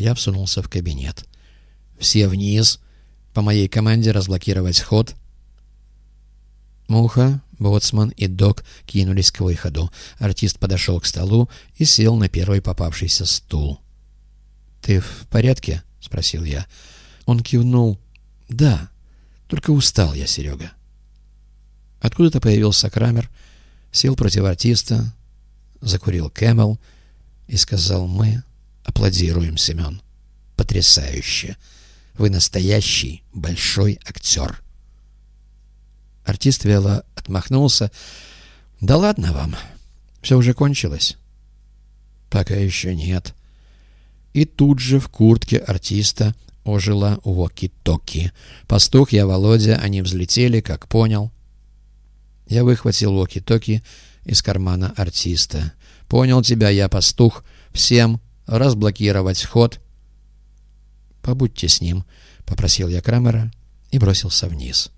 Я всунулся в кабинет. «Все вниз! По моей команде разблокировать ход!» Муха, Боцман и Док кинулись к выходу. Артист подошел к столу и сел на первый попавшийся стул. «Ты в порядке?» — спросил я. Он кивнул. «Да, только устал я, Серега». Откуда-то появился Крамер, сел против артиста, закурил Camel и сказал «Мы аплодируем, Семен. Потрясающе! Вы настоящий большой актер». Артист вяло отмахнулся. «Да ладно вам, все уже кончилось». «Пока еще нет». И тут же в куртке артиста ожила Уоки-Токи. Пастух я, Володя, они взлетели, как понял. Я выхватил Уоки-Токи из кармана артиста. «Понял тебя, я пастух. Всем разблокировать вход». «Побудьте с ним», — попросил я Крамера и бросился вниз.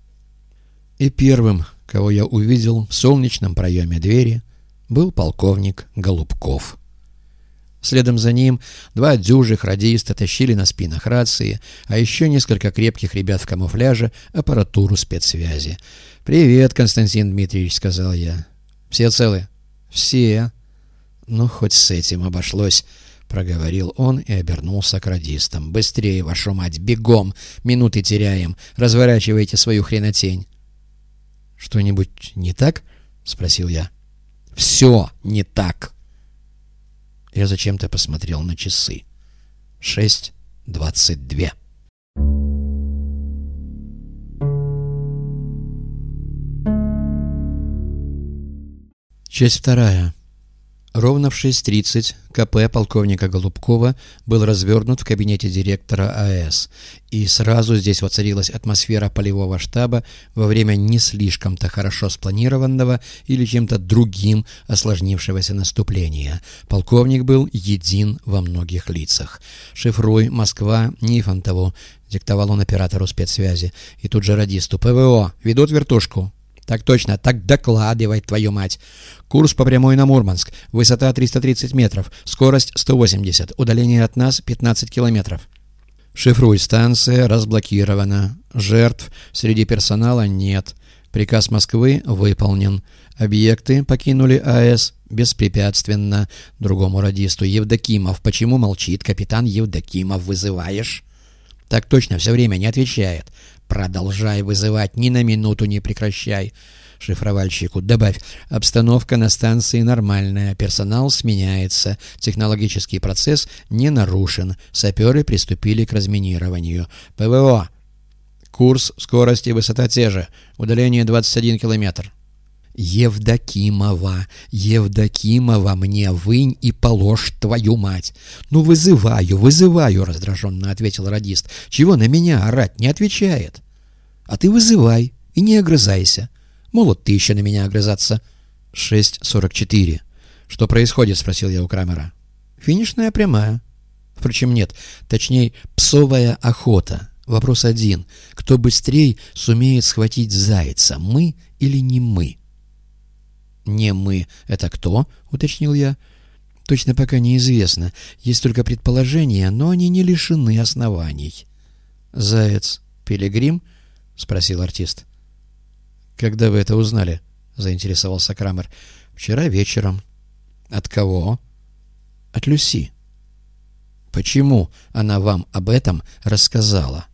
И первым, кого я увидел в солнечном проеме двери, был полковник Голубков. Следом за ним два дюжих радиста тащили на спинах рации, а еще несколько крепких ребят в камуфляже аппаратуру спецсвязи. «Привет, Константин Дмитриевич», — сказал я. «Все целы?» «Все». «Ну, хоть с этим обошлось», — проговорил он и обернулся к радистам. «Быстрее, вашу мать, бегом! Минуты теряем! Разворачивайте свою хренотень!» «Что-нибудь не так?» — спросил я. «Все не так!» Я зачем-то посмотрел на часы. Шесть двадцать две. Часть вторая. Ровно в 6.30 КП полковника Голубкова был развернут в кабинете директора АЭС, и сразу здесь воцарилась атмосфера полевого штаба во время не слишком-то хорошо спланированного или чем-то другим осложнившегося наступления. Полковник был един во многих лицах. «Шифруй, Москва, Нифонтову», — диктовал он оператору спецсвязи, и тут же радисту. «ПВО, ведут вертушку». «Так точно, так докладывай, твою мать!» Курс по прямой на Мурманск. Высота 330 метров. Скорость 180. Удаление от нас 15 километров. Шифруй. Станция разблокирована. Жертв среди персонала нет. Приказ Москвы выполнен. Объекты покинули АЭС беспрепятственно. Другому радисту. Евдокимов. Почему молчит капитан Евдокимов? Вызываешь? Так точно, все время не отвечает. Продолжай вызывать, ни на минуту не прекращай шифровальщику. Добавь, обстановка на станции нормальная, персонал сменяется, технологический процесс не нарушен, саперы приступили к разминированию. ПВО. Курс, скорость и высота те же, удаление 21 километр. «Евдокимова, Евдокимова, мне вынь и положь твою мать!» «Ну, вызываю, вызываю!» — раздраженно ответил радист. «Чего на меня орать? Не отвечает!» «А ты вызывай и не огрызайся. Молод ты еще на меня огрызаться. 6.44. Что происходит? Спросил я у Крамера. Финишная прямая. Впрочем, нет. Точнее, псовая охота. Вопрос один. Кто быстрее сумеет схватить зайца, мы или не мы? «Не мы. Это кто?» — уточнил я. «Точно пока неизвестно. Есть только предположения, но они не лишены оснований». «Заяц. Пилигрим?» — спросил артист. «Когда вы это узнали?» — заинтересовался Крамер. «Вчера вечером». «От кого?» «От Люси». «Почему она вам об этом рассказала?»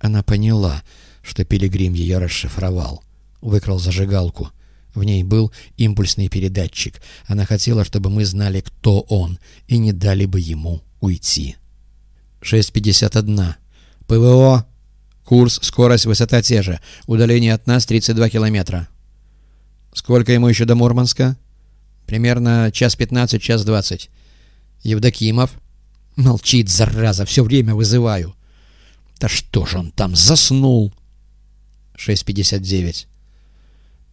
Она поняла, что Пилигрим ее расшифровал. Выкрал зажигалку. В ней был импульсный передатчик. Она хотела, чтобы мы знали, кто он, и не дали бы ему уйти. 6.51. ПВО Курс, скорость, высота те же. Удаление от нас 32 километра. Сколько ему еще до Мурманска? Примерно час 15, час 20. Евдокимов? Молчит, зараза, все время вызываю. Да что же он там, заснул? 6.59.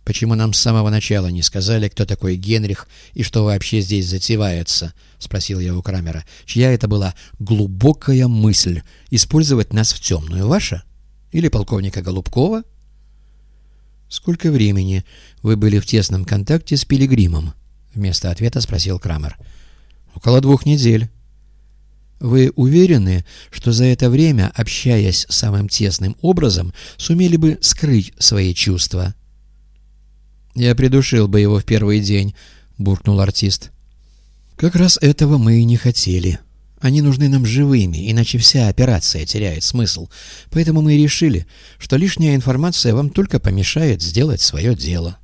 «Почему нам с самого начала не сказали, кто такой Генрих и что вообще здесь затевается?» — спросил я у Крамера. «Чья это была глубокая мысль — использовать нас в темную? Ваша?» Или полковника Голубкова? «Сколько времени вы были в тесном контакте с Пилигримом?» Вместо ответа спросил Крамер. «Около двух недель». Вы уверены, что за это время, общаясь самым тесным образом, сумели бы скрыть свои чувства?» «Я придушил бы его в первый день», — буркнул артист. «Как раз этого мы и не хотели. Они нужны нам живыми, иначе вся операция теряет смысл. Поэтому мы решили, что лишняя информация вам только помешает сделать свое дело».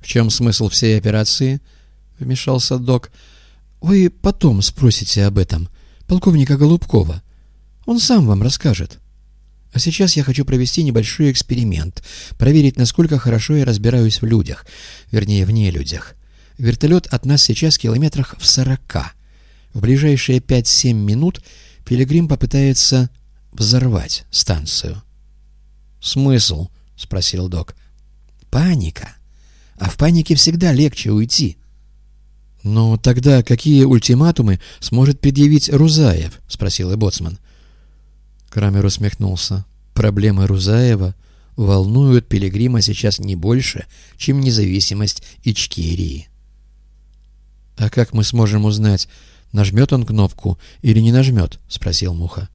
«В чем смысл всей операции?» — вмешался док. «Вы потом спросите об этом полковника Голубкова. Он сам вам расскажет». А сейчас я хочу провести небольшой эксперимент, проверить, насколько хорошо я разбираюсь в людях, вернее, в нелюдях. Вертолет от нас сейчас километрах в сорока. В ближайшие пять-семь минут Пилигрим попытается взорвать станцию. «Смысл?» — спросил док. «Паника. А в панике всегда легче уйти». «Но тогда какие ультиматумы сможет предъявить Рузаев?» — спросил и боцман. Крамер усмехнулся. Проблемы Рузаева волнуют Пилигрима сейчас не больше, чем независимость Ичкерии. «А как мы сможем узнать, нажмет он кнопку или не нажмет?» — спросил Муха.